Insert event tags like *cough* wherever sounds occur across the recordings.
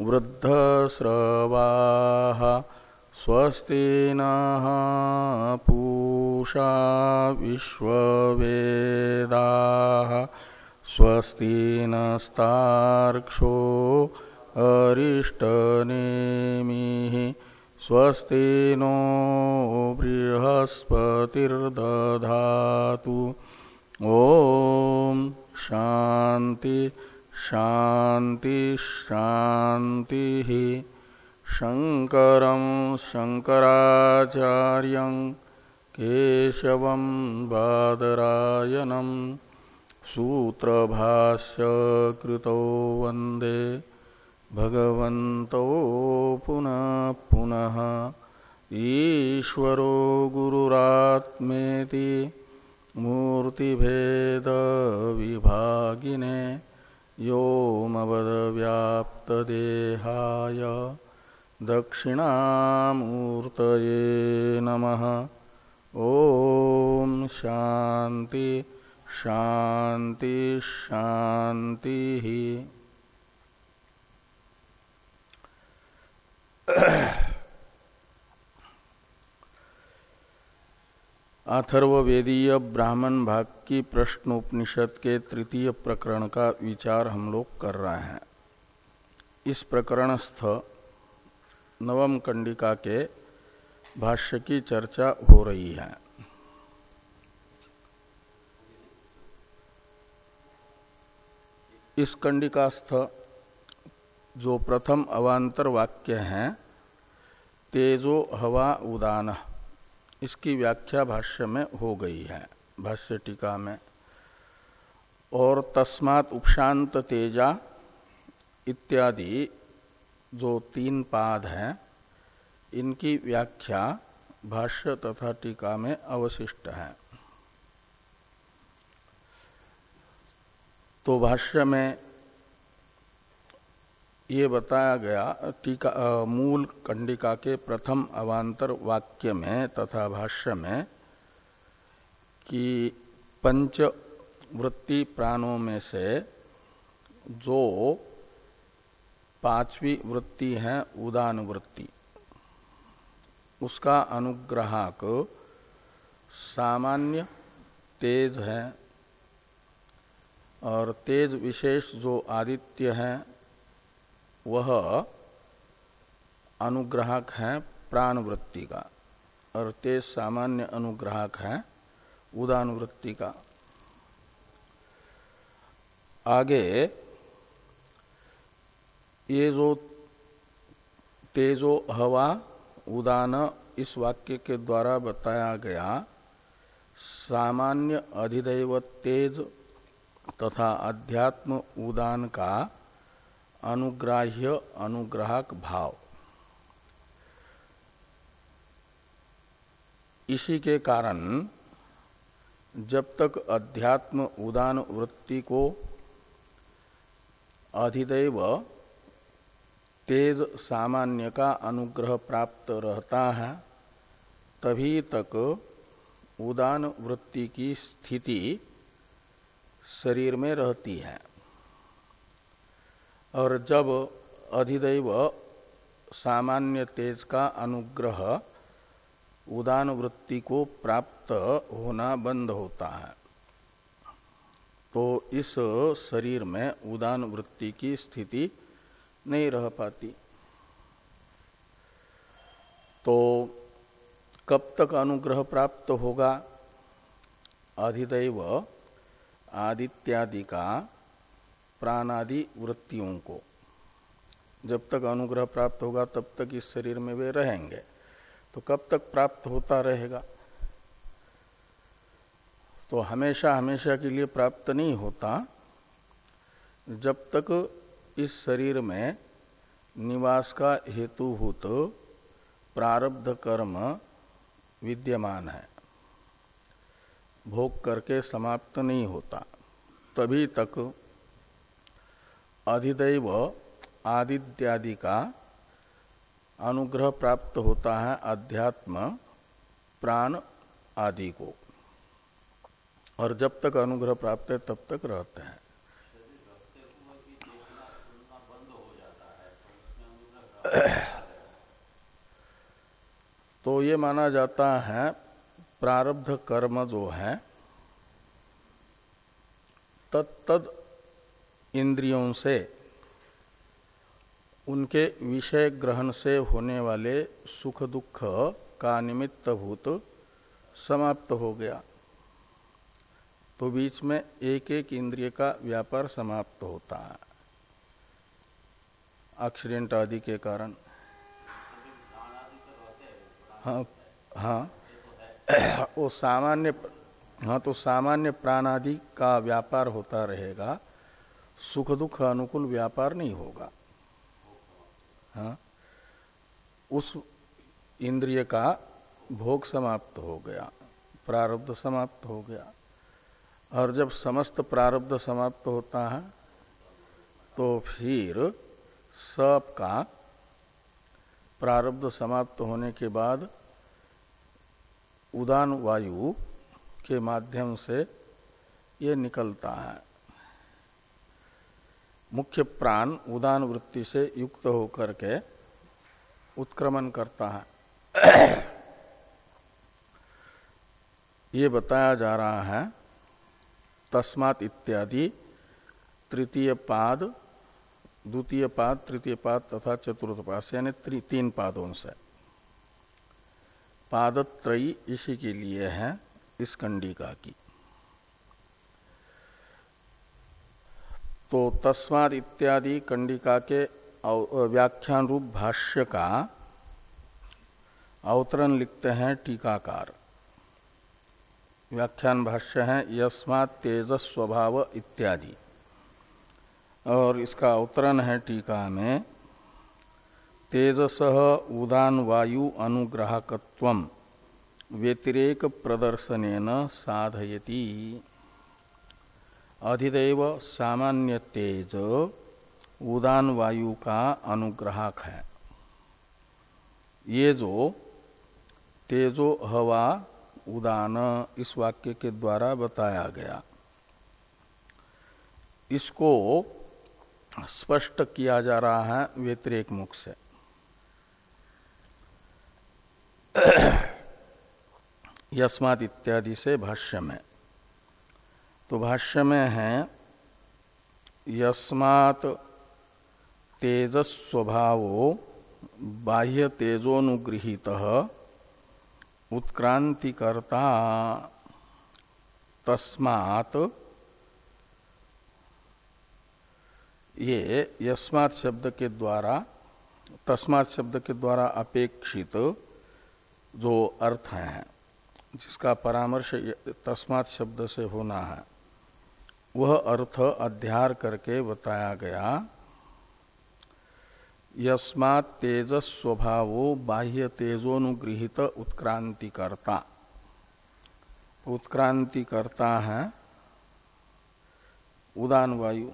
वृद्धस्रवाः स्वस्ति नः पूषा विश्ववेदाः स्वस्ति नस्तार्क्षो अरिष्टनेमिः स्वस्ति नो बृहस्पतिर्दधातु। ॐ शान्ति। शान्ति शान्ति शङ्करं शङ्कराचार्यं केशवं बादरायणम् सूत्रभाष्य कृतो वंदे भगवन्तौ पुनः पुनः ईश्वरो गुरुरात्मेति मूर्तिभेदविभागिने योमवदव्याप्तदेहाय दक्षिणामूर्तये नमः। ॐ शान्ति शांति शांति ही अथर्वेदीय ब्राह्मण भाग की प्रश्नोपनिषद के तृतीय प्रकरण का विचार हम लोग कर रहे हैं। इस प्रकरणस्थ नवम कंडिका के भाष्य की चर्चा हो रही है। इस कंडिकास्थ जो प्रथम अवांतर वाक्य है, तेजो हवा उदान। इसकी व्याख्या भाष्य में हो गई है। भाष्य टीका में, और तस्मात उपशांत तेजा इत्यादि जो तीन पाद हैं, इनकी व्याख्या भाष्य तथा टीका में अवशिष्ट है। तो भाष्य में ये बताया गया, टीका मूल कंडिका के प्रथम अवांतर वाक्य में तथा भाष्य में कि पंच वृत्ति प्राणों में से जो पांचवी वृत्ति है, उदान वृत्ति, उसका अनुग्राहक सामान्य तेज है और तेज विशेष जो आदित्य है वह अनुग्राहक है प्राण वृत्ति का। और तेज सामान्य अनुग्राहक है उदान वृत्ति का। आगे, ये जो तेजो हवा उदान इस वाक्य के द्वारा बताया गया, सामान्य अधिदैव तेज तथा अध्यात्म उदान का अनुग्राह्य अनुग्राहक भाव। इसी के कारण जब तक अध्यात्म उदान वृत्ति को अधिदैव तेज सामान्य का अनुग्रह प्राप्त रहता है, तभी तक उदान वृत्ति की स्थिति शरीर में रहती है। और जब अधिदैव सामान्य तेज का अनुग्रह उदान वृत्ति को प्राप्त होना बंद होता है तो इस शरीर में उदान वृत्ति की स्थिति नहीं रह पाती। तो कब तक अनुग्रह प्राप्त होगा? अधिदैव आदित्यादि का प्राणादि वृत्तियों को। जब तक अनुग्रह प्राप्त होगा, तब तक इस शरीर में वे रहेंगे। तो कब तक प्राप्त होता रहेगा? तो हमेशा हमेशा के लिए प्राप्त नहीं होता। जब तक इस शरीर में निवास का हेतुभूत प्रारब्ध कर्म विद्यमान है, भोग करके समाप्त नहीं होता, तभी तक अधिदैव आदित्यादि का अनुग्रह प्राप्त होता है अध्यात्म, प्राण आदि को। और जब तक अनुग्रह प्राप्त है, तब तक रहते हैं। तो ये माना जाता है, प्रारब्ध कर्म जो है तत्द इंद्रियों से, उनके विषय ग्रहण से होने वाले सुख दुख का निमित्त भूत समाप्त हो गया। तो बीच में एक एक इंद्रिय का व्यापार समाप्त होता है। एक्सीडेंट आदि के कारण। हाँ हाँ। वो सामान्य हाँ तो सामान्य प्राण आदि का व्यापार होता रहेगा। सुख दुख अनुकूल व्यापार नहीं होगा। हाँ? उस इंद्रिय का भोग समाप्त हो गया, प्रारब्ध समाप्त हो गया। और जब समस्त प्रारब्ध समाप्त होता है तो फिर सब का प्रारब्ध समाप्त होने के बाद उदान वायु के माध्यम से ये निकलता है। मुख्य प्राण उदान वृत्ति से युक्त होकर के उत्क्रमण करता है। *clears throat* ये बताया जा रहा है, तस्मात इत्यादि, तृतीय पाद, द्वितीय पाद, तृतीय पाद तथा चतुर्थ पाद से यानी तीन पादों से। पादत्रयी इसी के लिए है, इस कंडिका की। तो तस्माद इत्यादि कंडिका के व्याख्यान रूप भाष्य का अवतरण लिखते हैं टीकाकार। व्याख्यान भाष्य है, यस्मात् तेजस स्वभाव इत्यादि। और इसका अवतरण है टीका में, तेजस उदान वायु अनुग्राहकत्व व्यतिरेक प्रदर्शन साधयती। अधिदेव सामान्य तेज उदान वायु का अनुग्राहक है। ये जो तेजो हवा उदान इस वाक्य के द्वारा बताया गया। इसको स्पष्ट किया जा रहा है व्यतिरेक मुख से। यस्मात इत्यादि से भाष्य में तो भाष्य में है यस्मात तेजस स्वभावो बाह्य तेजोनुगृहित उत्क्रांतिकर्ता तस्मात ये यस्मात शब्द के द्वारा, तस्मात शब्द के द्वारा अपेक्षित जो अर्थ है, जिसका परामर्श तस्मात शब्द से होना है। वह अर्थ अध्यार करके बताया गया, यस्मात् तेजस स्वभावो बाह्य तेजोनुगृहित उत्क्रांतिकर्ता। उत्क्रांतिकर्ता है, उदान वायु।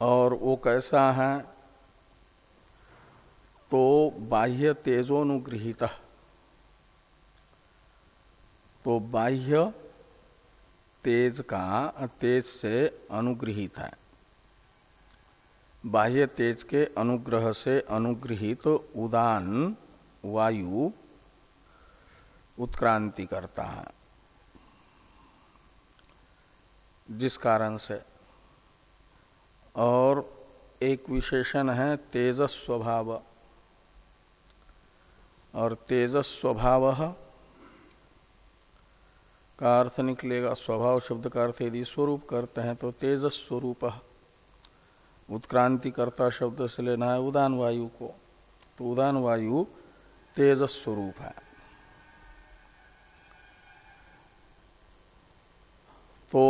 और वो कैसा है? तो बाह्य तेजोनुगृहित। तो बाह्य तेज का तेज से अनुग्रहित है। बाह्य तेज के अनुग्रह से अनुग्रहित तो उदान वायु उत्क्रांति करता है। जिस कारण से। और एक विशेषण है तेजस्वभाव और तेजस स्वभाव का अर्थ निकलेगा, स्वभाव शब्द का अर्थ यदि स्वरूप करते हैं तो तेजस स्वरूप उत्क्रांतिकर्ता शब्द से लेना है उदान वायु को तो उदान वायु तेजस स्वरूप है। तो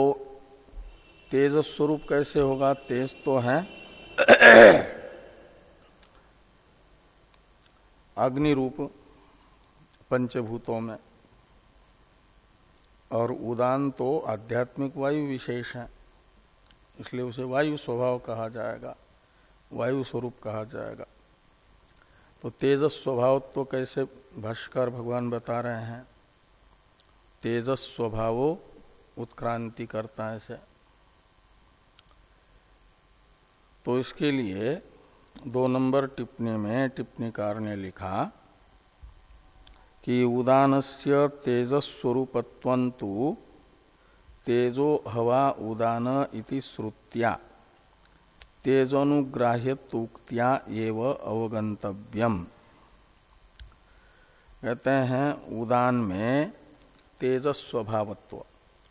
तेज स्वरूप कैसे होगा? तेज तो है। अग्नि रूप पंचभूतों में और उदान तो आध्यात्मिक वायु विशेष है। इसलिए उसे वायु स्वभाव कहा जाएगा, वायु स्वरूप कहा जाएगा। तो तेजस स्वभाव तो कैसे भाष्कर भगवान बता रहे हैं? तेजस स्वभाव उत्क्रांति करता है से तो इसके लिए दो नंबर टिप्पणी में टिप्पणीकार ने लिखा कि उदान से तेजस्वरूपत्वंतु तेजो हवा उदान इति श्रुत्या। तेजोनुग्राह्यतुक्त्या अवगंतव्यम कहते हैं, उदान में तेजस स्वभावत्व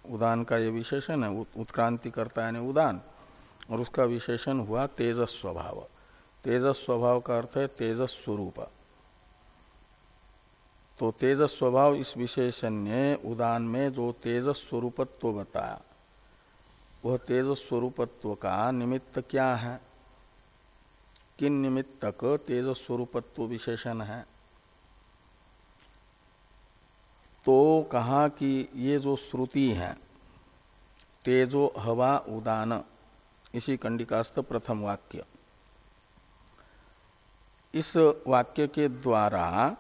उदान का ये विशेषण है उत्क्रांति करता है उदान। और उसका विशेषण हुआ तेजस स्वभाव तेजस स्वभाव का अर्थ है तेजस स्वरूप तो तेजस स्वभाव इस विशेषण ने उदान में जो तेजस स्वरूपत्व बताया। वह तेजस स्वरूपत्व का निमित्त क्या है? किन निमित्तक तेजस स्वरूपत्व विशेषण है? तो कहा कि ये जो श्रुति है, तेजो हवा उदान, इसी कंडिकास्त प्रथम वाक्य। इस वाक्य के द्वारा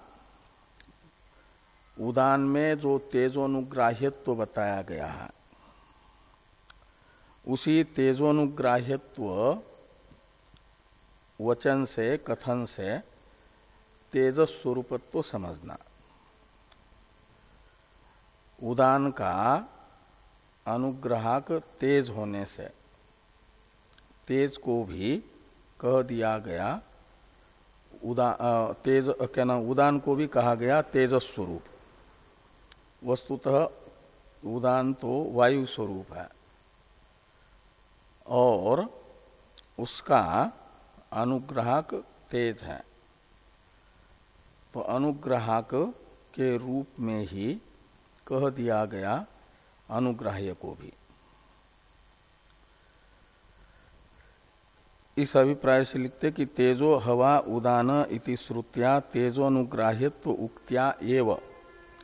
उदान में जो तेजोनुग्राह्यत्व बताया गया है, उसी तेजोनुग्राह्यत्व वचन से, कथन से तेजस स्वरूपत्व समझना। उदान का अनुग्राहक तेज होने से, तेज को भी कह दिया गया, उदा तेज, क्या नाम, उदान को भी कहा गया तेजस स्वरूप वस्तुतः उदान तो वायु स्वरूप है और उसका अनुग्राहक तेज है। तो अनुग्राहक के रूप में ही कह दिया गया अनुग्राह्य को भी। इस अभिप्राय से लिखते कि तेजो हवा उदान इति श्रुत्या तेजोनुग्राह्यत्व उक्त्या एव।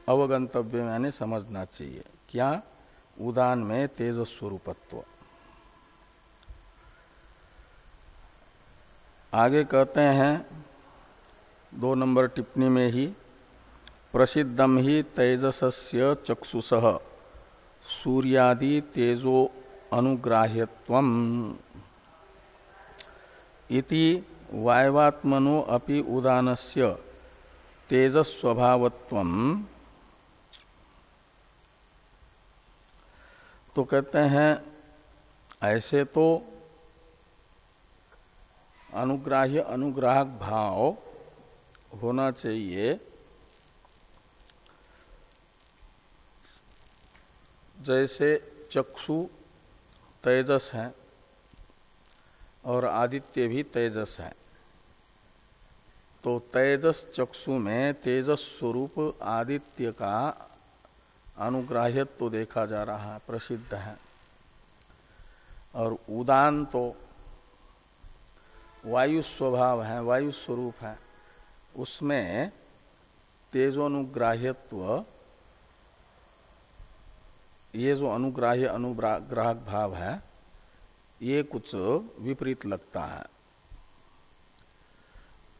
अवगंतव्य यानी समझना चाहिए। क्या? उदान में तेज स्वरूपत्व आगे कहते हैं, दो नंबर टिप्पणी में ही प्रसिद्धम ही तेजस्य चक्षुष, सूर्यादि तेजो अनुग्राह्यत्व इति वायवात्मनो अपि उदानस्य तेजस्वभावत्व तो कहते हैं, ऐसे तो अनुग्राह्य अनुग्राहक भाव होना चाहिए। जैसे चक्षु तेजस है और आदित्य भी तेजस है। तो तेजस चक्षु में तेजस स्वरूप आदित्य का अनुग्राह्यत्व तो देखा जा रहा है प्रसिद्ध है। और उदान तो वायु स्वभाव है, वायु स्वरूप है। उसमें तेजोनुग्राह्यत्व, ये जो अनुग्राह्य अनुग्राहक भाव है, ये कुछ विपरीत लगता है।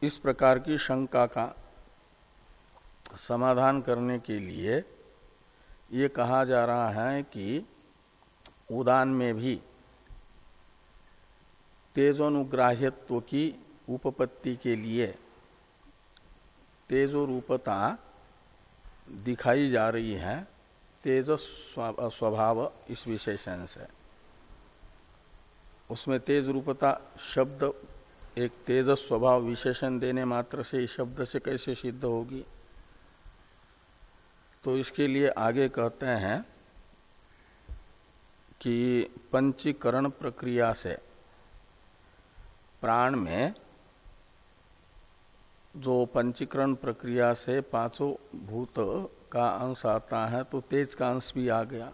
इस प्रकार की शंका का समाधान करने के लिए ये कहा जा रहा है कि उदान में भी तेजोनुग्राह्यत्व की उपपत्ति के लिए तेजो रूपता दिखाई जा रही है तेज स्वभाव इस विशेषण से। उसमें तेज रूपता शब्द, एक तेज स्वभाव विशेषण देने मात्र से इस शब्द से कैसे सिद्ध होगी? तो इसके लिए आगे कहते हैं कि पंचीकरण प्रक्रिया से प्राण में जो पंचीकरण प्रक्रिया से पाँचों भूत का अंश आता है तो तेज का अंश भी आ गया।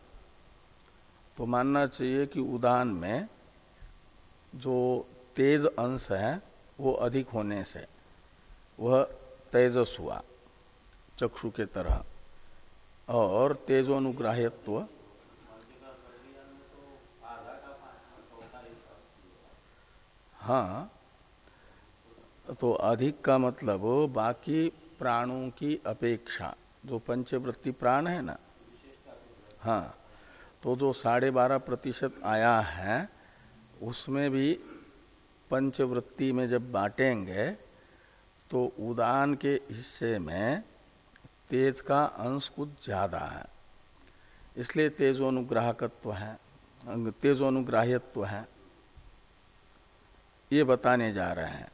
तो मानना चाहिए कि उदान में जो तेज अंश है, वो अधिक होने से वह तेजस हुआ, चक्षु के तरह। और तेजोनुग्राह्यत्व। हाँ तो अधिक का मतलब बाकी प्राणों की अपेक्षा, जो पंचवृत्ति प्राण है ना? हाँ तो जो साढ़े बारह प्रतिशत आया है, उसमें भी पंचवृत्ति में जब बांटेंगे तो उदान के हिस्से में तेज का अंश कुछ ज़्यादा है। इसलिए तेजोनुग्राहकत्व है तेजोनुग्राह्यत्व है। ये बताने जा रहे हैं।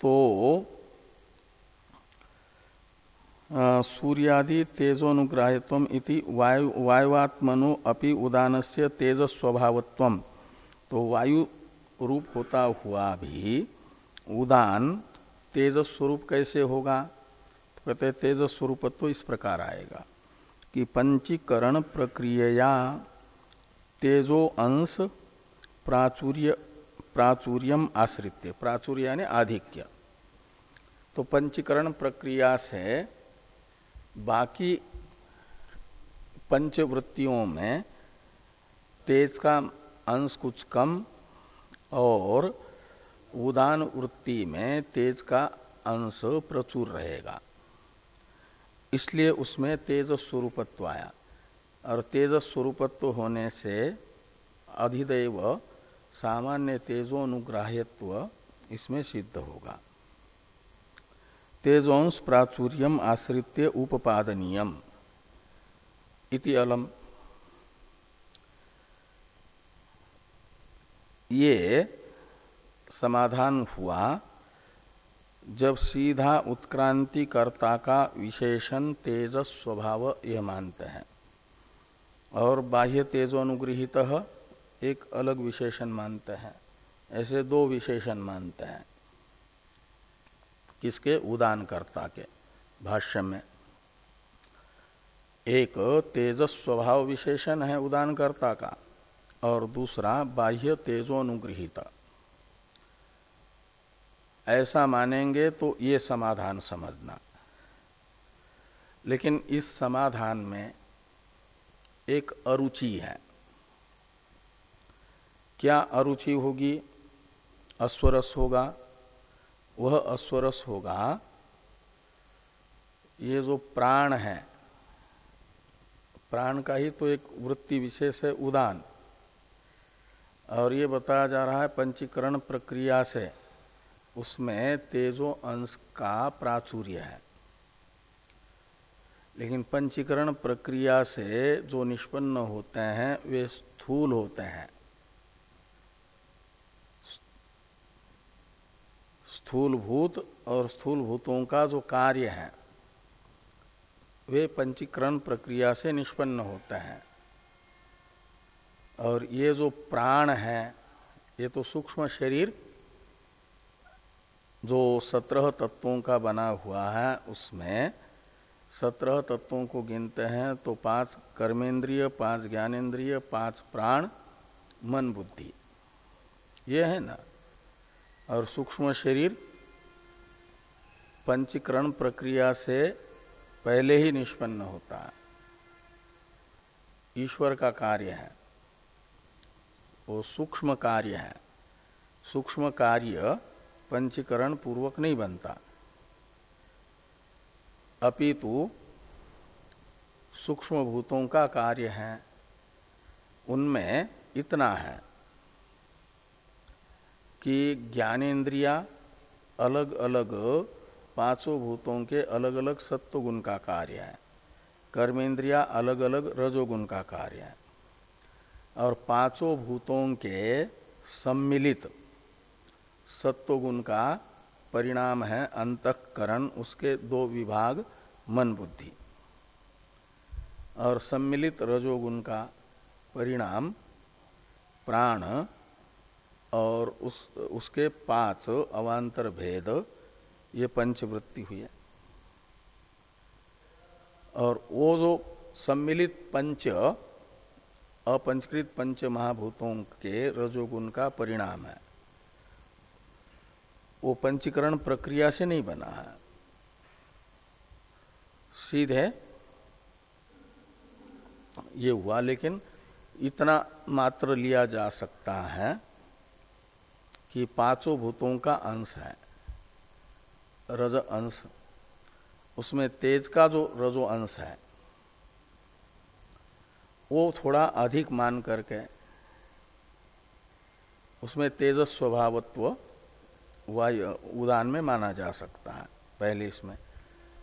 तो सूर्यादि तेजोनुग्राहित्व इति वायु, वायुवात्मनो अपि उदान से तेज तो वायु रूप होता हुआ भी उदान तेज स्वरूप कैसे होगा? तो कहते तेज स्वरूप तो इस प्रकार आएगा कि पंचीकरण प्रक्रिया तेजो अंश प्राचुर्य, प्राचुर्यम आश्रित्य, प्राचुर्य यानी आधिक्य। तो पंचीकरण प्रक्रिया से बाकी पंचवृत्तियों में तेज का अंश कुछ कम और उदान वृत्ति में तेज का अंश प्रचुर रहेगा। इसलिए उसमें तेज स्वरूपत्व आया। और तेज स्वरूपत्व होने से अधिदेव सामान्य तेजोनुग्राह्यत्व इसमें सिद्ध होगा। तेजोंश प्राचुर्यम आश्रित्य उपपादनीयम। इति अलम। ये समाधान हुआ जब सीधा उत्क्रांति कर्ता का विशेषण तेजस स्वभाव यह मानते हैं। और बाह्य तेजोनुगृहित एक अलग विशेषण मानते हैं। ऐसे दो विशेषण मानते हैं। किसके? उदानकर्ता के। भाष्य में, एक तेजस स्वभाव विशेषण है उदानकर्ता का, और दूसरा बाह्य तेजोनुगृहित ऐसा मानेंगे तो ये समाधान समझना। लेकिन इस समाधान में एक अरुचि है। क्या अरुचि होगी? अस्वरस होगा वह अस्वरस होगा। ये जो प्राण है, प्राण का ही तो एक वृत्ति विशेष है, उदान। और ये बताया जा रहा है पंचीकरण प्रक्रिया से, उसमें तेजो अंश का प्राचुर्य है। लेकिन पंचीकरण प्रक्रिया से जो निष्पन्न होते हैं, वे स्थूल होते हैं। स्थूल भूत और स्थूल भूतों का जो कार्य है, वे पंचीकरण प्रक्रिया से निष्पन्न होते हैं। और ये जो प्राण है, ये तो सूक्ष्म शरीर जो सत्रह तत्वों का बना हुआ है, उसमें सत्रह तत्वों को गिनते हैं तो पाँच कर्मेंद्रिय, पाँच ज्ञानेन्द्रिय पाँच प्राण, मन बुद्धि। ये है ना? और सूक्ष्म शरीर पंचीकरण प्रक्रिया से पहले ही निष्पन्न होता है। ईश्वर का कार्य है। वो सूक्ष्म कार्य है। सूक्ष्म कार्य पंचीकरण पूर्वक नहीं बनता। अपितु सूक्ष्म भूतों का कार्य है। उनमें इतना है। कि ज्ञानेन्द्रिया अलग अलग पाँचों भूतों के अलग अलग सत्व गुण का कार्य है। कर्मेंद्रिया अलग अलग रजोगुण का कार्य है। और पाँचों भूतों के सम्मिलित सत्वगुण का परिणाम है अंतकरण, उसके दो विभाग, मन बुद्धि। और सम्मिलित रजोगुण का परिणाम प्राण और उस, उसके पाँच अवान्तर भेद ये पंचवृत्ति हुई है। और वो जो सम्मिलित पंच, अपंचकृत पंच महाभूतों के रजोगुण का परिणाम है। वो पंचीकरण प्रक्रिया से नहीं बना है। सीधे ये हुआ, लेकिन इतना मात्र लिया जा सकता है कि पाँचों भूतों का अंश है, रज अंश। उसमें तेज का जो रजो अंश है, वो थोड़ा अधिक मान करके उसमें तेजस स्वभावत्व वायु, उदान में माना जा सकता है, पहले इसमें।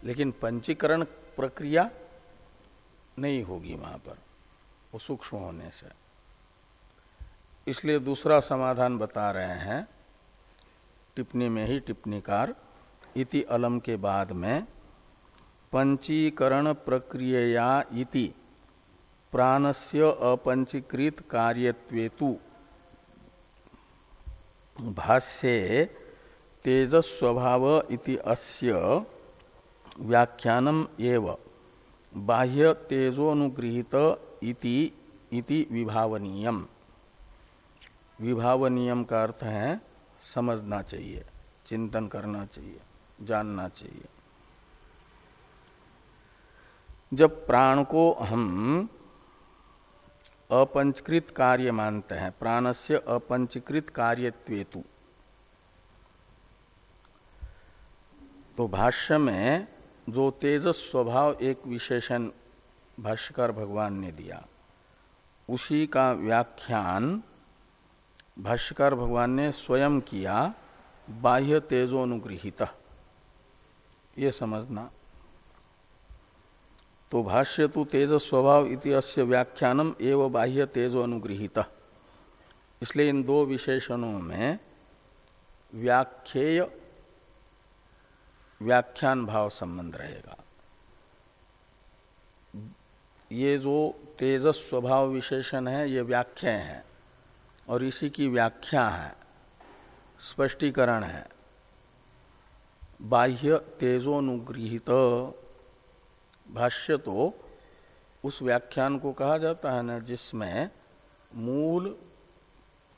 लेकिन पंचीकरण प्रक्रिया नहीं होगी वहाँ पर, वो सूक्ष्म होने से। इसलिए दूसरा समाधान बता रहे हैं। टिप्पणी में ही टिप्पणीकार, इति अलम के बाद में, पंचीकरण प्रक्रिया इति, प्राणस्य अपंचीकृत कार्यत्वेतु, भाष्ये, तेजस्वभाव इति अस्य व्याख्यानम एव, बाह्य तेजोनुगृहित इति इति विभावनीयम। विभावनीयम का अर्थ है समझना चाहिए, चिंतन करना चाहिए, जानना चाहिए। जब प्राण को हम अपंचकृत कार्य मानते हैं प्राण से अपंचकृत कार्यत्वेतु तो भाष्य में जो तेजस स्वभाव एक विशेषण भाष्यकार भगवान ने दिया, उसी का व्याख्यान भाष्यकार भगवान ने स्वयं किया बाह्य तेजोनुगृहित ये समझना। तो भाष्य तो तेज स्वभाव इति अस्य व्याख्यानम एवं बाह्य तेजो अनुगृहित इसलिए इन दो विशेषणों में व्याख्येय व्याख्यान भाव संबंध रहेगा। ये जो तेजस स्वभाव विशेषण है, ये व्याख्या है। और इसी की व्याख्या है। स्पष्टीकरण है। बाह्य तेजोनुगृहित भाष्य तो उस व्याख्यान को कहा जाता है ना, जिसमें मूल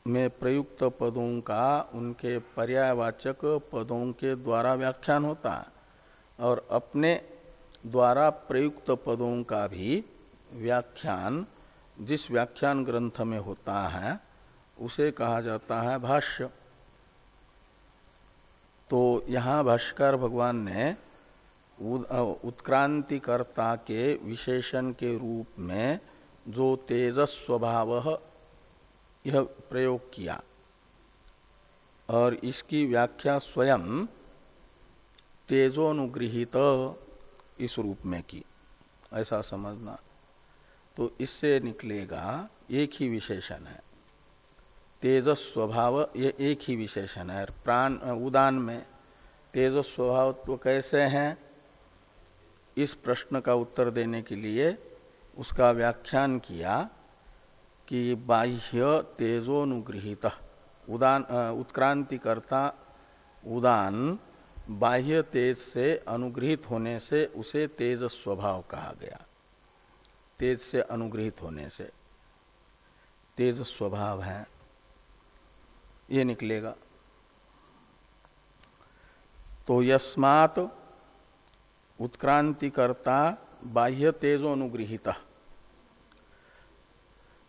में प्रयुक्त पदों का उनके पर्यायवाचक पदों के द्वारा व्याख्यान होता है और अपने द्वारा प्रयुक्त पदों का भी व्याख्यान जिस व्याख्यान ग्रंथ में होता है उसे कहा जाता है भाष्य। तो यहाँ भाष्कर भगवान ने उत्क्रांतिकर्ता के विशेषण के रूप में जो तेजस स्वभाव यह प्रयोग किया। और इसकी व्याख्या स्वयं तेजोनुगृहित इस रूप में की। ऐसा समझना। तो इससे निकलेगा, एक ही विशेषण है। तेजस स्वभाव ये एक ही विशेषण है। प्राण, उदान में तेजस स्वभाव तो कैसे हैं? इस प्रश्न का उत्तर देने के लिए उसका व्याख्यान किया कि बाह्य तेजोनुगृहित, उदान उत्क्रांतिकर्ता उदान बाह्य तेज से अनुग्रहित होने से उसे तेज स्वभाव कहा गया। तेज से अनुग्रहित होने से तेज स्वभाव है। ये निकलेगा। तो यस्मात उत्क्रांतिकर्ता बाह्य तेजो अनुग्रहित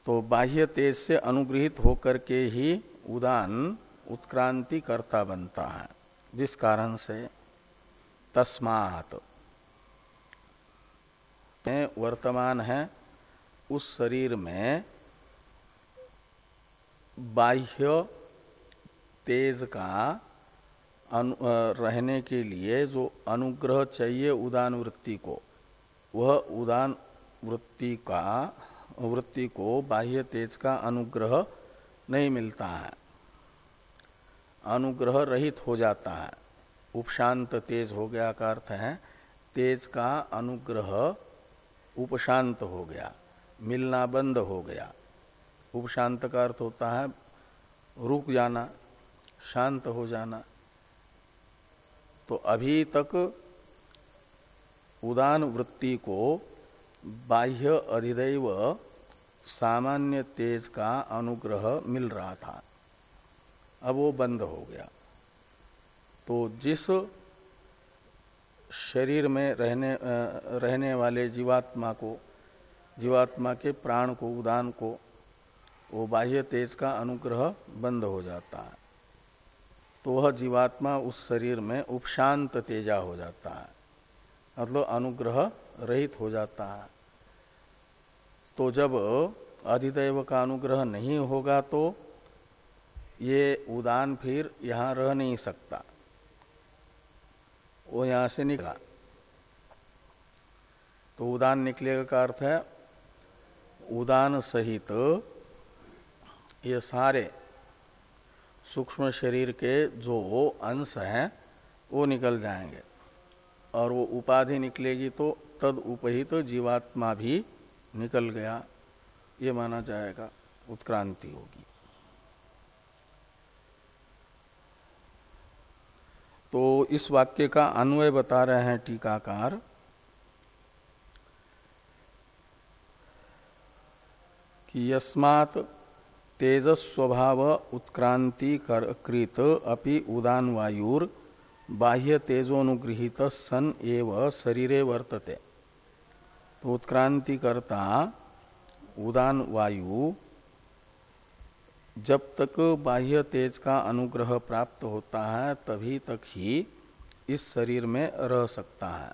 तो बाह्य तेज से अनुग्रहित होकर के ही उदान उत्क्रांति करता बनता है, जिस कारण से तस्मात। वर्तमान है उस शरीर में बाह्य तेज का अनु, रहने के लिए जो अनुग्रह चाहिए उदान वृत्ति को वह उदान वृत्ति का वृत्ति को बाह्य तेज का अनुग्रह नहीं मिलता है। अनुग्रह रहित हो जाता है। उपशांत तेज हो गया का अर्थ है तेज का अनुग्रह उपशांत हो गया मिलना बंद हो गया। उपशांत का अर्थ होता है रुक जाना। शांत हो जाना। तो अभी तक उदान वृत्ति को बाह्य अधिदैव सामान्य तेज का अनुग्रह मिल रहा था। अब वो बंद हो गया। तो जिस शरीर में रहने रहने वाले जीवात्मा को, जीवात्मा के प्राण को, उदान को, वो बाह्य तेज का अनुग्रह बंद हो जाता है। तो वह जीवात्मा उस शरीर में उपशांत तेजा हो जाता है। मतलब अनुग्रह रहित हो जाता है। तो जब अधिदैव का अनुग्रह नहीं होगा तो ये उदान फिर यहाँ रह नहीं सकता। वो यहाँ से निकला। तो उदान निकलेगा का अर्थ है, उदान सहित ये सारे सूक्ष्म शरीर के जो अंश हैं, वो निकल जाएँगे। और वो उपाधि निकलेगी तो तद उपहित तो जीवात्मा भी निकल गया। ये माना जाएगा, उत्क्रांति होगी। तो इस वाक्य का अन्वय बता रहे हैं टीकाकार। कि यस्मात् तेजस्वभाव उत्क्रांति कर कृत अपि उदान वायुर बाह्य तेजोनुगृहित सन एव शरीरे वर्तते। तो उत्क्रांति करता उदान वायु जब तक बाह्य तेज का अनुग्रह प्राप्त होता है, तभी तक ही इस शरीर में रह सकता है,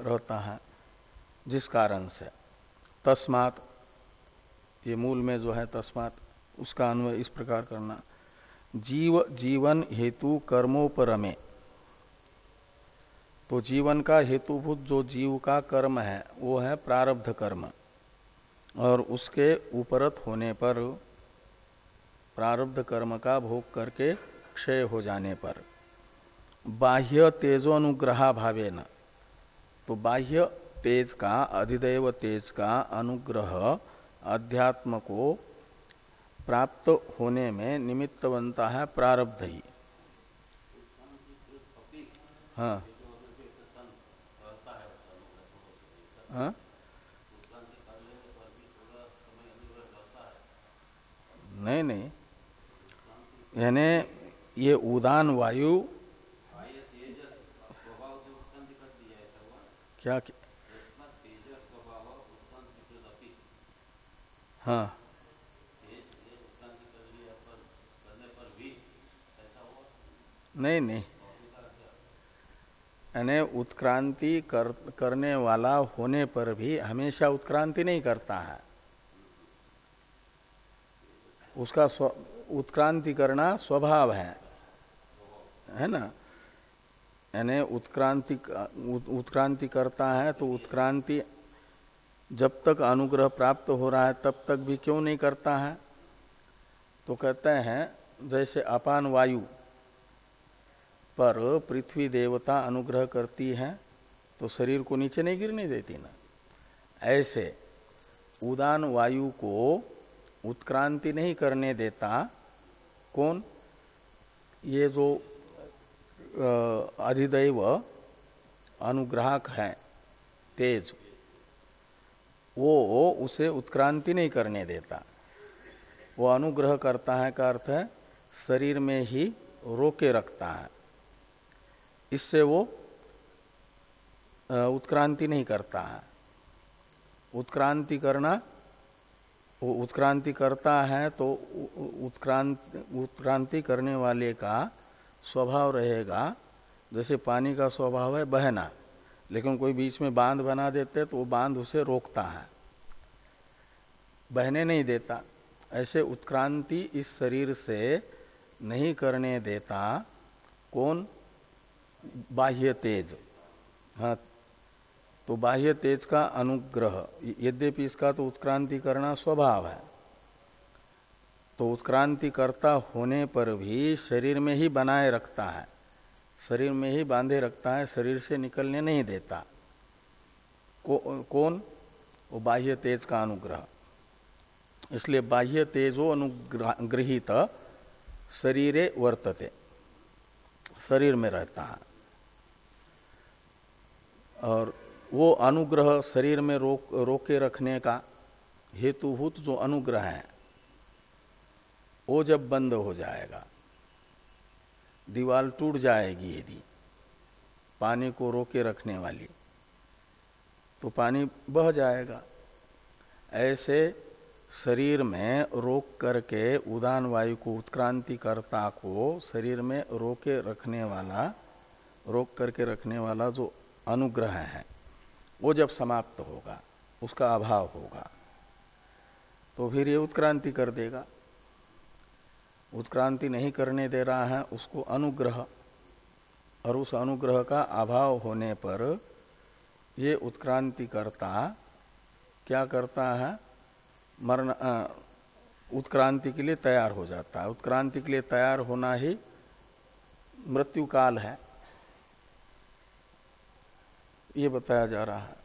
रहता है, जिस कारण से। तस्मात, ये मूल में जो है तस्मात उसका अन्वय इस प्रकार करना। जीव, जीवन हेतु कर्मोपरमे। तो जीवन का हेतुभूत जो जीव का कर्म है, वो है प्रारब्ध कर्म। और उसके उपरत होने पर, प्रारब्ध कर्म का भोग करके क्षय हो जाने पर। बाह्य तेजोनुग्रहा भावे न। तो बाह्य तेज का, अधिदेव तेज का अनुग्रह अध्यात्म को प्राप्त होने में निमित्त बनता है, प्रारब्ध ही। हाँ। हाँ? नहीं नहीं। यानी ये उदान वायु क्या हाँ। नहीं नहीं। उत्क्रांति कर, करने वाला होने पर भी हमेशा उत्क्रांति नहीं करता है। उसका उत्क्रांति करना स्वभाव है। है ना? यानी उत्क्रांति उत्क्रांति करता है तो उत्क्रांति जब तक अनुग्रह प्राप्त हो रहा है तब तक भी क्यों नहीं करता है? तो कहते हैं जैसे अपान वायु पर पृथ्वी देवता अनुग्रह करती है तो शरीर को नीचे नहीं गिरने देती ना। ऐसे उदान वायु को उत्क्रांति नहीं करने देता, कौन? ये जो अधिदैव अनुग्राहक है, तेज, वो उसे उत्क्रांति नहीं करने देता। वो अनुग्रह करता है का अर्थ है, शरीर में ही रोके रखता है। इससे वो उत्क्रांति नहीं करता है। उत्क्रांति करना, वो उत्क्रांति करता है तो उत्क्रांति उत्क्रांति करने वाले का स्वभाव रहेगा। जैसे पानी का स्वभाव है, बहना। लेकिन कोई बीच में बाँध बना देते तो वो बाँध उसे रोकता है। बहने नहीं देता। ऐसे उत्क्रांति इस शरीर से नहीं करने देता। कौन? बाह्य तेज। हाँ तो बाह्य तेज का अनुग्रह यद्यपि इसका तो उत्क्रांति करना स्वभाव है। तो उत्क्रांति करता होने पर भी शरीर में ही बनाए रखता है। शरीर में ही बांधे रखता है शरीर से निकलने नहीं देता। को, कौन? वो बाह्य तेज का अनुग्रह। इसलिए बाह्य तेजो अनुग्रहित शरीरे वर्तते। शरीर में रहता है। और वो अनुग्रह शरीर में रोक, रोके रखने का हेतुभूत जो अनुग्रह है, वो जब बंद हो जाएगा दीवार टूट जाएगी यदि पानी को रोके रखने वाली तो पानी बह जाएगा। ऐसे शरीर में रोक करके उदान वायु को, उत्क्रांतिकर्ता को शरीर में रोके रखने वाला, रोक करके रखने वाला जो अनुग्रह है। वो जब समाप्त होगा, उसका अभाव होगा तो फिर ये उत्क्रांति कर देगा। उत्क्रांति नहीं करने दे रहा है, उसको अनुग्रह, और उस अनुग्रह का अभाव होने पर ये उत्क्रांति करता, क्या करता है? मरण उत्क्रांति के लिए तैयार हो जाता है। उत्क्रांति के लिए तैयार होना ही मृत्यु काल है। ये बताया जा रहा है।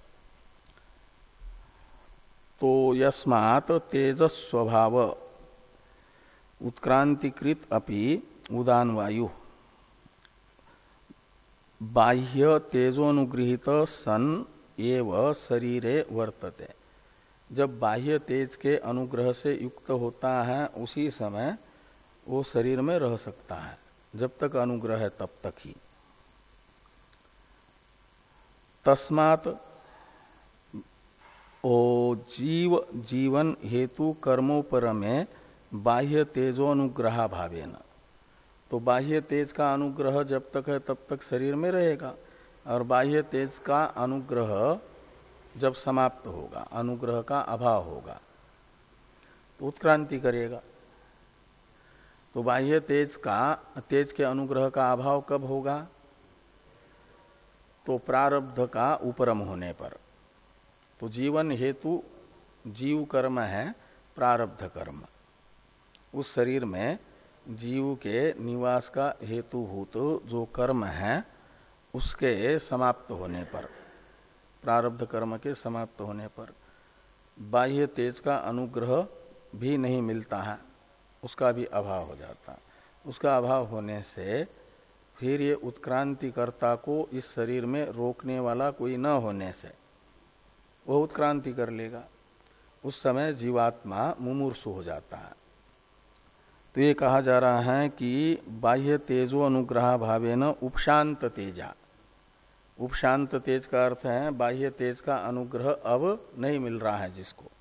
तो यस्मात तेजस स्वभाव उत्क्रांतिकृत अपि उदान वायु बाह्य तेजोनुगृहित सन एव शरीरे वर्तते। जब बाह्य तेज के अनुग्रह से युक्त होता है, उसी समय वो शरीर में रह सकता है, जब तक अनुग्रह है तब तक ही। तस्मात ओ जीव जीवन हेतु कर्मोपर में बाह्य तेजो तेजोनुग्रह भावेन। तो बाह्य तेज का अनुग्रह जब तक है, तब तक शरीर में रहेगा। और बाह्य तेज का अनुग्रह जब समाप्त होगा, अनुग्रह का अभाव होगा तो उत्क्रांति करेगा। तो बाह्य तेज का, तेज के अनुग्रह का अभाव कब होगा? तो प्रारब्ध का उपरम होने पर। तो जीवन हेतु जीव कर्म है, प्रारब्ध कर्म। उस शरीर में जीव के निवास का हेतुभूत जो कर्म है, उसके समाप्त होने पर, प्रारब्ध कर्म के समाप्त होने पर, बाह्य तेज का अनुग्रह भी नहीं मिलता है, उसका भी अभाव हो जाता उसका अभाव होने से फिर ये उत्क्रांतिकर्ता को इस शरीर में रोकने वाला कोई न होने से वह उत्क्रांति कर लेगा। उस समय जीवात्मा मुमूर्सु हो जाता है। तो ये कहा जा रहा है कि बाह्य तेजो अनुग्रह भावे न उपशांत तेजा। उपशांत तेज का अर्थ है बाह्य तेज का अनुग्रह अब नहीं मिल रहा है जिसको।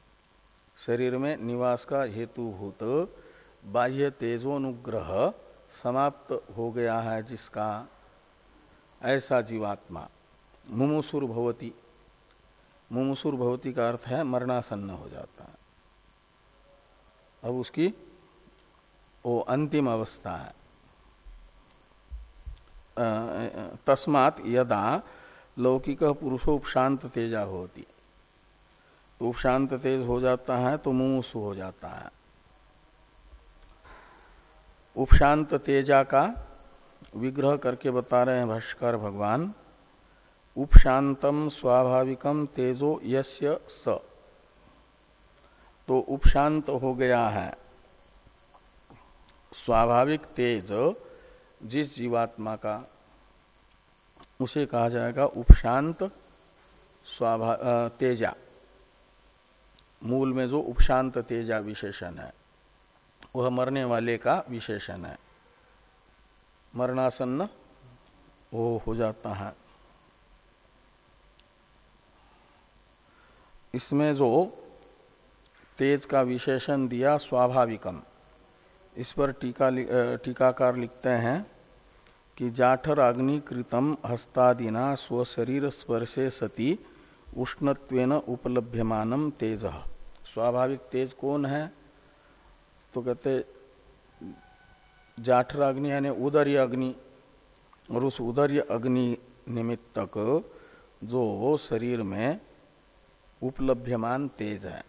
शरीर में निवास का हेतुभूत बाह्य तेजोनुग्रह समाप्त हो गया है जिसका ऐसा जीवात्मा। मुमुसुर भवती। मुमुसुर भवती का अर्थ है मरणासन्न हो जाता है। अब उसकी वो अंतिम अवस्था है। तस्मात यदा लौकिक पुरुषो उपशांत तेजा होती। तो उपशांत तेज हो जाता है तो मुमुसु हो जाता है। उपशांत तेजा का विग्रह करके बता रहे हैं भाष्कर भगवान। उपशांतम स्वाभाविकम तेजो यस्य स। तो उपशांत हो गया है। स्वाभाविक तेज जिस जीवात्मा का, उसे कहा जाएगा उपशांत स्वाभा तेजा। मूल में जो उपशांत तेजा विशेषण है। वह मरने वाले का विशेषण है। मरणासन्न वो हो जाता है। इसमें जो तेज का विशेषण दिया स्वाभाविकम। इस पर टीका टीकाकार लिखते हैं कि जाठर अग्निकृतम हस्तादिना स्वशरीर स्पर्शे सती उष्णत्वेन उपलभ्यमानम तेज। स्वाभाविक तेज कौन है? तो कहते, जाठर अग्नि यानी उदर्य अग्नि, और उस उदर्य अग्नि निमित्तक जो शरीर में उपलभ्यमान तेज है।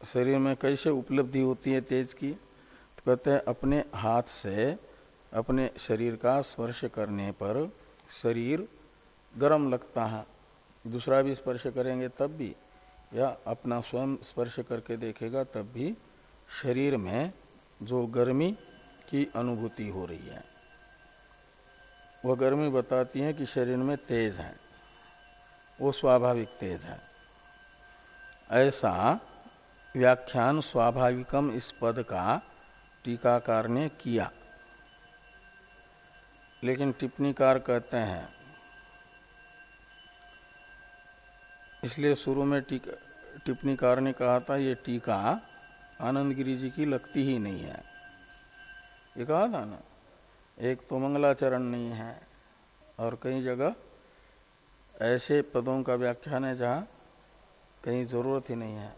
शरीर में कैसे उपलब्धि होती है तेज की? तो कहते हैं, अपने हाथ से अपने शरीर का स्पर्श करने पर शरीर गर्म लगता है। दूसरा भी स्पर्श करेंगे तब भी, या अपना स्वयं स्पर्श करके देखेगा तब भी शरीर में जो गर्मी की अनुभूति हो रही है वह गर्मी बताती है कि शरीर में तेज है, वो स्वाभाविक तेज है। ऐसा व्याख्यान स्वाभाविकम इस पद का टीकाकार ने किया। लेकिन टिप्पणीकार कहते हैं, इसलिए शुरू में टिप्पणीकार ने कहा था, ये टीका आनंद गिरी जी की लगती ही नहीं है। ये कहा था ना एक तो मंगलाचरण नहीं है, और कई जगह ऐसे पदों का व्याख्यान है जहाँ कहीं ज़रूरत ही नहीं है।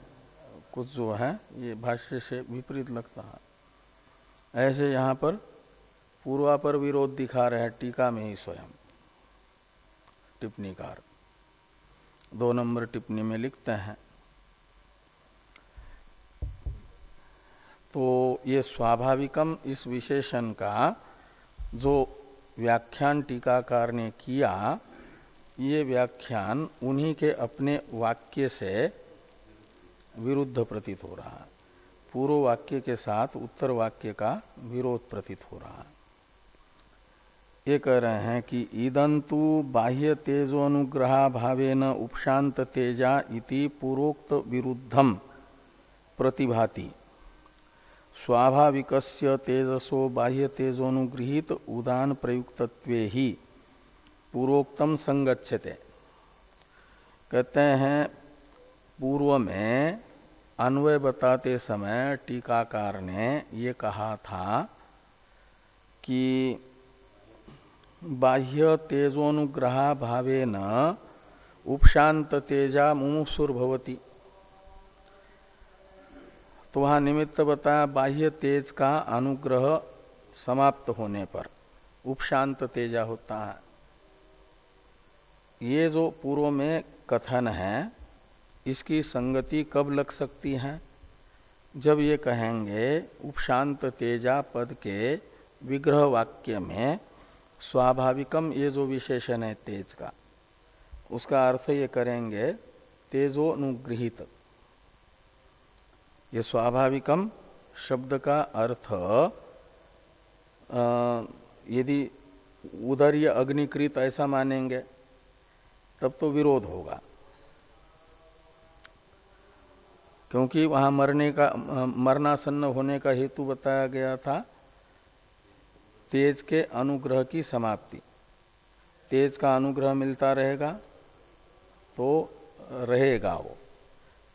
कुछ जो है, ये भाष्य से विपरीत लगता है। ऐसे यहाँ पर पूर्वापर विरोध दिखा रहे हैं, टीका में ही स्वयं। टिप्पणीकार। दो नंबर टिप्पणी में लिखते हैं तो ये स्वाभाविकम इस विशेषण का जो व्याख्यान टीकाकार ने किया, ये व्याख्यान उन्हीं के अपने वाक्य से विरुद्ध प्रतीत हो रहा है। पूर्व वाक्य के साथ उत्तर वाक्य का विरोध प्रतीत हो रहा है। ये कह रहे हैं कि ईदंतु बाह्य तेजोनुग्रहा भावेन उपशांत तेजा इति पूर्वोक्त विरुद्धम प्रतिभाति। स्वाभाविक तेजसो बाह्य तेजोनुगृहित उदान प्रयुक्त ही पूर्वोक्तम संगच्छते। कहते हैं पूर्व में अन्वय बताते समय टीकाकार ने ये कहा था कि बाह्य तेजोनुग्रहा भावे न उपशांत तेजा मुमुसुर्भवती तो वहाँ निमित्त बताया, बाह्य तेज का अनुग्रह समाप्त होने पर, उपशांत तेजा होता है। ये जो पूर्व में कथन है, इसकी संगति कब लग सकती है? जब ये कहेंगे, उपशांत तेजा पद के विग्रह वाक्य में, स्वाभाविकम ये जो विशेषण है तेज का, उसका अर्थ ये करेंगे तेजोनुगृहित ये स्वाभाविकम शब्द का अर्थ यदि उदर या अग्निकृत ऐसा मानेंगे, तब तो विरोध होगा। क्योंकि वहाँ मरने का मरनासन्न होने का हेतु बताया गया था, तेज के अनुग्रह की समाप्ति। तेज का अनुग्रह मिलता रहेगा तो रहेगा वो।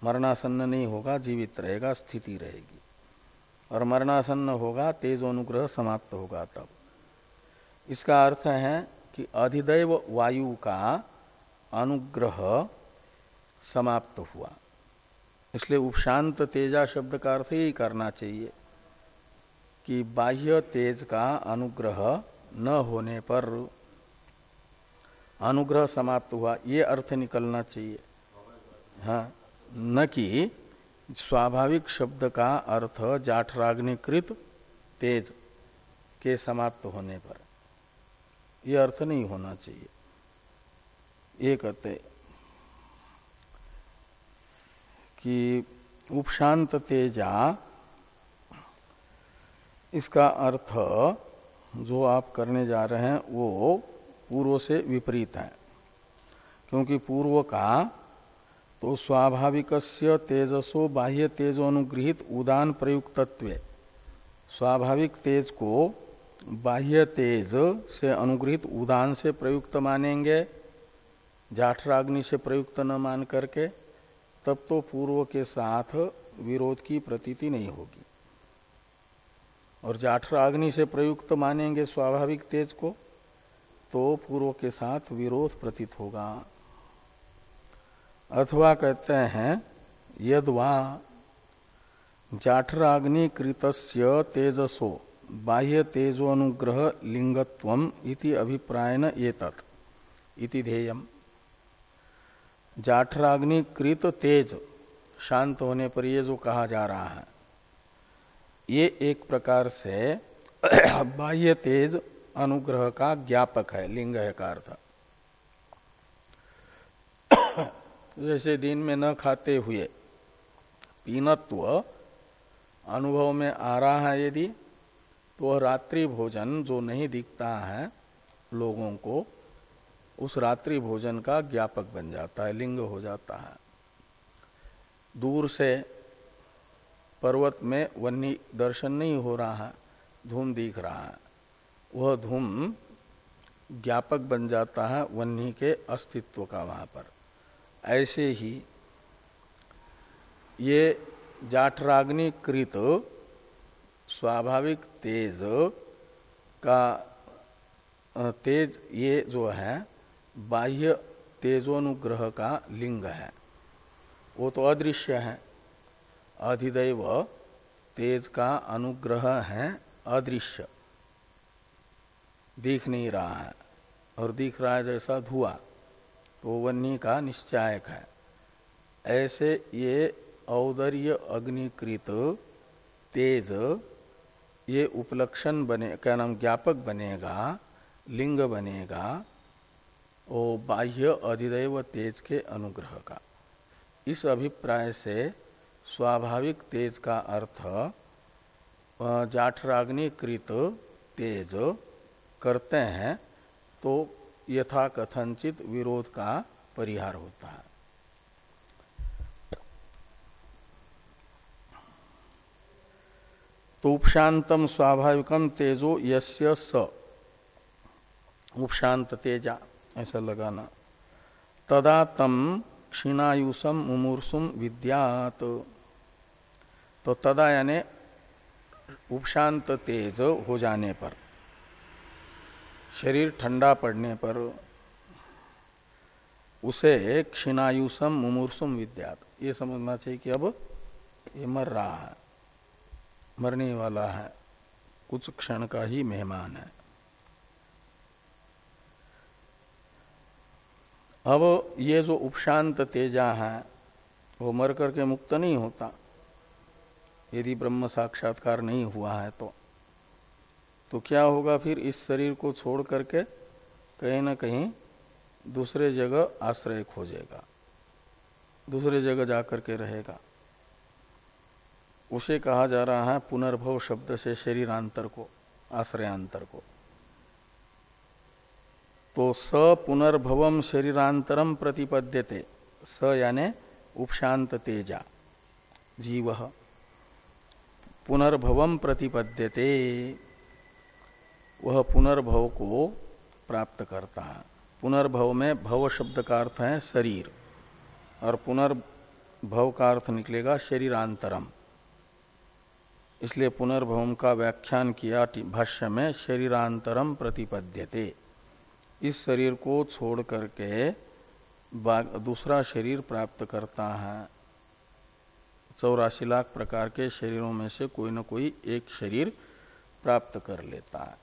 मरणासन्न नहीं होगा, जीवित रहेगा, स्थिति रहेगी। और मरणासन्न होगा तेज अनुग्रह समाप्त होगा तब। इसका अर्थ है कि अधिदैव वायु का अनुग्रह समाप्त हुआ। इसलिए उपशांत तेजा शब्द का अर्थ ही करना चाहिए कि बाह्य तेज का अनुग्रह न होने पर अनुग्रह समाप्त हुआ। ये अर्थ निकलना चाहिए। हाँ। न कि स्वाभाविक शब्द का अर्थ जाठराग्निकृत तेज के समाप्त होने पर। यह अर्थ नहीं होना चाहिए। ये कहते कि उपशांत तेजा, इसका अर्थ जो आप करने जा रहे हैं वो पूर्व से विपरीत है। क्योंकि पूर्व का तो स्वाभाविक तेजसो बाह्य तेजोनुगृहित उदान प्रयुक्तत्व। स्वाभाविक तेज को बाह्य तेज से अनुग्रहित उदान से प्रयुक्त मानेंगे, जाठराग्नि से प्रयुक्त न मान करके, तब तो पूर्व के साथ विरोध की प्रतीति नहीं होगी। और जाठराग्नि से प्रयुक्त मानेंगे स्वाभाविक तेज को तो पूर्व के साथ विरोध प्रतीत होगा। अथवा कहते हैं यद जाठराग्नि कृत तेजसो, बाह्य तेजोनुग्रह लिंगत्व इति अभिप्रायन एतत्। इति ध्येयम। जाठराग्नि कृत तेज, शांत होने पर ये जो कहा जा रहा है, ये एक प्रकार से *clears throat* बाह्य तेज अनुग्रह का ज्ञापक है, लिंग है का अर्थ। जैसे दिन में न खाते हुए, पीनत्व अनुभव में आ रहा है यदि तो रात्रि भोजन जो नहीं दिखता है लोगों को, उस रात्रि भोजन का ज्ञापक बन जाता है, लिंग हो जाता है। दूर से पर्वत में वन्नी दर्शन नहीं हो रहा है, धूम दिख रहा है, वह धूम ज्ञापक बन जाता है वन्नी के अस्तित्व का वहाँ पर। ऐसे ही ये जाठराग्नि कृत स्वाभाविक तेज का तेज ये जो है, बाह्य तेजोनुग्रह का लिंग है। वो तो अदृश्य है। अधिदैव तेज का अनुग्रह है, अदृश्य। दिख नहीं रहा है, और दिख रहा है जैसा धुआँ। तो वन्नी का निश्चायक है। ऐसे ये औदर्य अग्निकृत, तेज, ये उपलक्षण बने, क्या नाम, ज्ञापक बनेगा, लिंग बनेगा वो बाह्य अधिदैव तेज के अनुग्रह का। इस अभिप्राय से स्वाभाविक तेज का अर्थ जाठराग्निकृत तेज करते हैं तो यथा कथनचित विरोध का परिहार होता है। तो उपशांतम स्वाभाविकम तेजो यस्य स। उपशांत तेजा, ऐसा लगाना। तदा तम क्षीणायुषम मुमूर्सुम विद्यात। तो तदा यानी उपशांत तेज हो जाने पर। शरीर ठंडा पड़ने पर उसे क्षीणायुषम मुमूर्सुम विद्यात। ये समझना चाहिए कि अब ये मर रहा है, मरने वाला है, कुछ क्षण का ही मेहमान है। अब ये जो उपशांत तेजा है, वो मर करके मुक्त नहीं होता। यदि ब्रह्म साक्षात्कार नहीं हुआ है तो तो क्या होगा फिर इस शरीर को छोड़ करके कहीं ना कहीं दूसरे जगह आश्रय खोजेगा। दूसरे जगह जाकर के रहेगा। उसे कहा जा रहा है पुनर्भव शब्द से शरीरांतर को, आश्रयांतर को। तो स पुनर्भवम शरीरांतरम प्रतिपद्यते। स याने उपशांत तेजा, जीव। पुनर्भवम प्रतिपद्यते। वह पुनर्भव को प्राप्त करता है। पुनर्भव में भव शब्द का अर्थ है शरीर, और पुनर्भव का अर्थ निकलेगा शरीरांतरम। इसलिए पुनर्भवम का व्याख्यान किया भाष्य में, शरीरांतरम प्रतिपद्यते। इस शरीर को छोड़ करके दूसरा शरीर प्राप्त करता है। चौरासी लाख प्रकार के शरीरों में से कोई न कोई एक शरीर प्राप्त कर लेता है।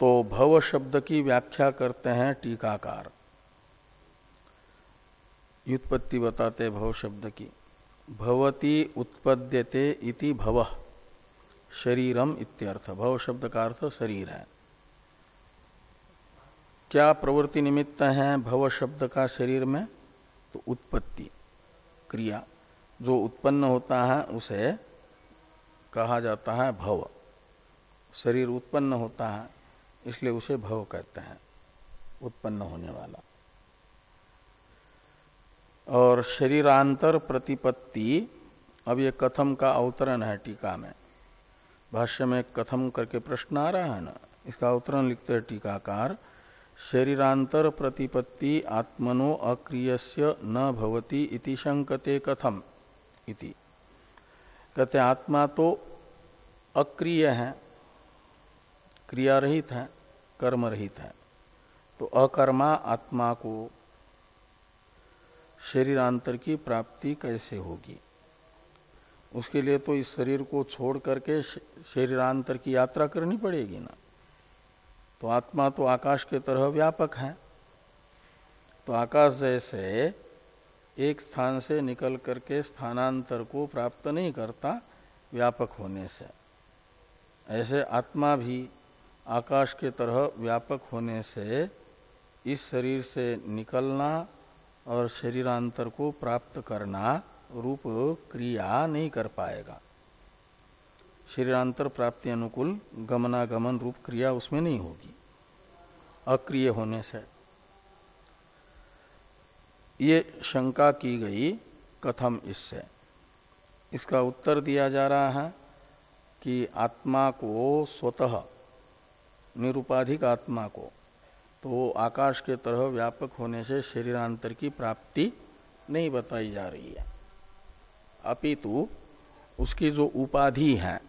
तो भव शब्द की व्याख्या करते हैं टीकाकार। युत्पत्ति बताते भव शब्द की। भवती उत्पद्यते इति भव। शरीरम इत्यर्थ। भव शब्द का अर्थ शरीर है। क्या प्रवृत्ति निमित्त है भव शब्द का शरीर में? तो उत्पत्ति, क्रिया। जो उत्पन्न होता है, उसे कहा जाता है भव। शरीर उत्पन्न होता है। इसलिए उसे भव कहते हैं, उत्पन्न होने वाला। और शरीरांतर प्रतिपत्ति, अब ये कथम का अवतरण है टीका में। भाष्य में कथम करके प्रश्न आ रहा है ना, इसका अवतरण लिखते हैं टीकाकार, शरीरांतर प्रतिपत्ति आत्मनो अक्रियस्य न भवती इति शंकते कथम इति। कहते आत्मा तो अक्रिय है क्रिया रहित है कर्म रहित है। तो अकर्मा आत्मा को शरीरांतर की प्राप्ति कैसे होगी? उसके लिए तो इस शरीर को छोड़ करके शरीरांतर की यात्रा करनी पड़ेगी ना। तो आत्मा तो आकाश के तरह व्यापक है। तो आकाश जैसे एक स्थान से निकल करके स्थानांतर को प्राप्त नहीं करता, व्यापक होने से। ऐसे आत्मा भी आकाश के तरह व्यापक होने से इस शरीर से निकलना और शरीरांतर को प्राप्त करना रूप क्रिया नहीं कर पाएगा। शरीरांतर प्राप्ति अनुकूल गमनागमन रूप क्रिया उसमें नहीं होगी। अक्रिय होने से। ये शंका की गई कथम इससे। इसका उत्तर दिया जा रहा है कि आत्मा को स्वतः निरुपाधिक आत्मा को तो आकाश के तरह व्यापक होने से शरीरांतर की प्राप्ति नहीं बताई जा रही है। अपितु उसकी जो उपाधि है,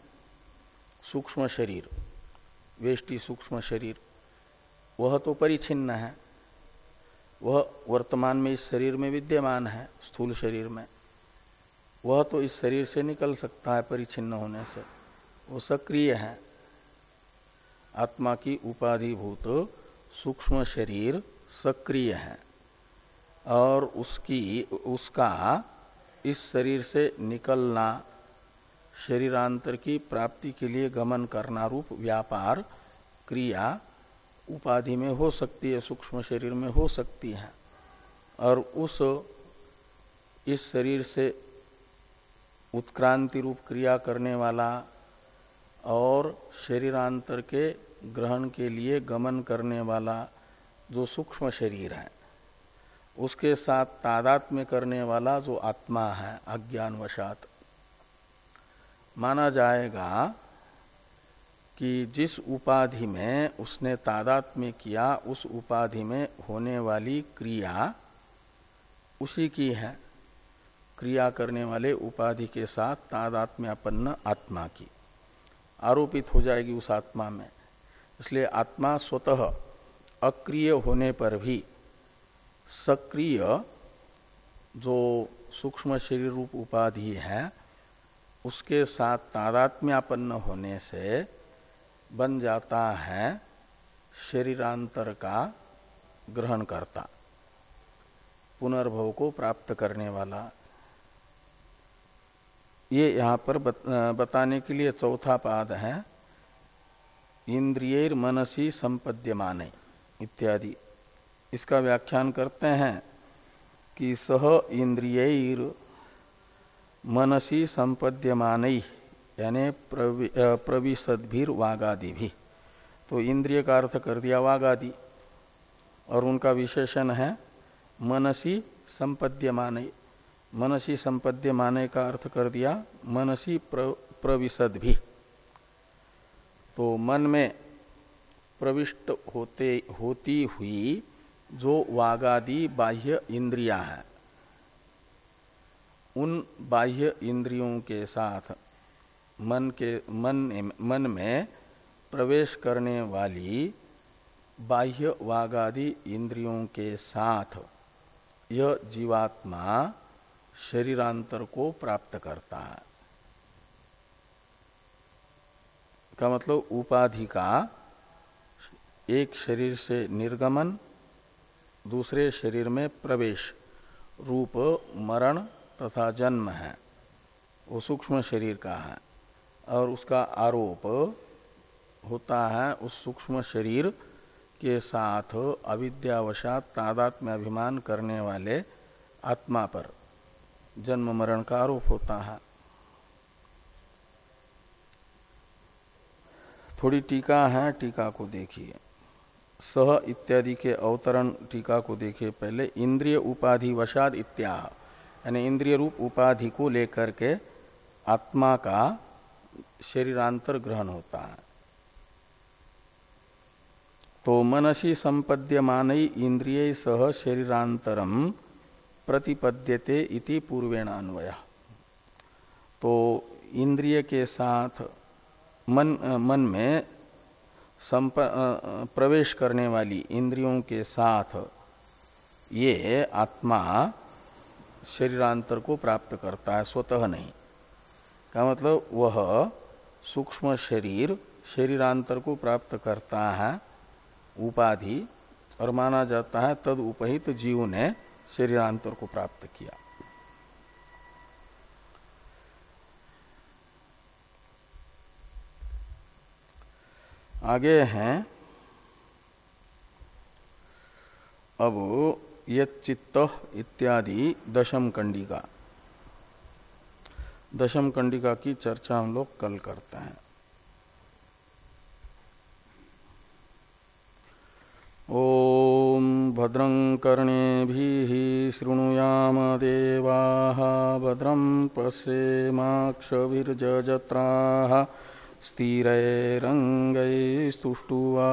सूक्ष्म शरीर, वेष्टि सूक्ष्म शरीर, वह तो परिचिन्न है। वह वर्तमान में इस शरीर में विद्यमान है, स्थूल शरीर में। वह तो इस शरीर से निकल सकता है परिचिन्न होने से। वो सक्रिय है। आत्मा की उपाधिभूत सूक्ष्म शरीर सक्रिय है और उसकी, उसका इस शरीर से निकलना, शरीरांतर की प्राप्ति के लिए गमन करना रूप व्यापार क्रिया उपाधि में हो सकती है, सूक्ष्म शरीर में हो सकती है। और उस, इस शरीर से उत्क्रांति रूप क्रिया करने वाला और शरीरांतर के ग्रहण के लिए गमन करने वाला जो सूक्ष्म शरीर है, उसके साथ तादात्म्य करने वाला जो आत्मा है, अज्ञानवशात। माना जाएगा कि जिस उपाधि में उसने तादात्म्य किया, उस उपाधि में होने वाली क्रिया उसी की है। क्रिया करने वाले उपाधि के साथ तादात्म्यपन्न आत्मा की। आरोपित हो जाएगी उस आत्मा में। इसलिए आत्मा स्वतः अक्रिय होने पर भी सक्रिय जो सूक्ष्म शरीर रूप उपाधि है, उसके साथ तादात्म्यापन्न होने से बन जाता है शरीरांतर का ग्रहण करता, पुनर्भव को प्राप्त करने वाला। ये यहाँ पर बताने के लिए चौथा पाद है इंद्रिय मनसी संपद्यमान इत्यादि। इसका व्याख्यान करते हैं कि सह इंद्रिय मनसी संपद्यमान यानी प्रविशदभीर वागादि भी तो इंद्रिय का अर्थ कर दिया वागादि। और उनका विशेषण है मनसी संपद्यमान। मनसी संपद्यमान का अर्थ कर दिया मनसी प्र, प्रविशद भी तो मन में प्रविष्ट होते, होती हुई जो वागादि बाह्य इंद्रिया है, उन बाह्य इंद्रियों के साथ मन के, मन मन में प्रवेश करने वाली बाह्य वागादि इंद्रियों के साथ यह जीवात्मा शरीरांतर को प्राप्त करता है। का मतलब उपाधि का एक शरीर से निर्गमन, दूसरे शरीर में प्रवेश, रूप, मरण तथा जन्म है। वो सूक्ष्म शरीर का है और उसका आरोप होता है उस सूक्ष्म शरीर के साथ अविद्यावशात तादात्म्य अभिमान करने वाले आत्मा पर। जन्म मरण का आरोप होता है। थोड़ी टीका है, टीका को देखिए। सह इत्यादि के अवतरण टीका को देखिए पहले इंद्रिय उपाधि वशाद इत्याह यानी इंद्रिय रूप उपाधि को लेकर के आत्मा का शरीरांतर ग्रहण होता है। तो मनसी संपद्यमान इंद्रिय सह शरीरांतरम प्रतिपद्यते इति पूर्वेण अन्वय। तो इंद्रिय के साथ मन मन में प्रवेश करने वाली इंद्रियों के साथ ये आत्मा शरीरांतर को प्राप्त करता है, स्वतः नहीं। का मतलब वह सूक्ष्म शरीर शरीरांतर को प्राप्त करता है, उपाधि, और माना जाता है तद उपहित जीव ने शरीरांतर को प्राप्त किया। आगे हैं। अब यित्त इत्यादि दशम कंडिका। दशम कंडिका की चर्चा हम लोग कल करते हैं। ओम भद्रं कर्णेभिः शृणुयाम देवाः, भद्रं पश्येमाक्षभिर्जत्राः स्थिरैरङ्गैस्तुष्टुवा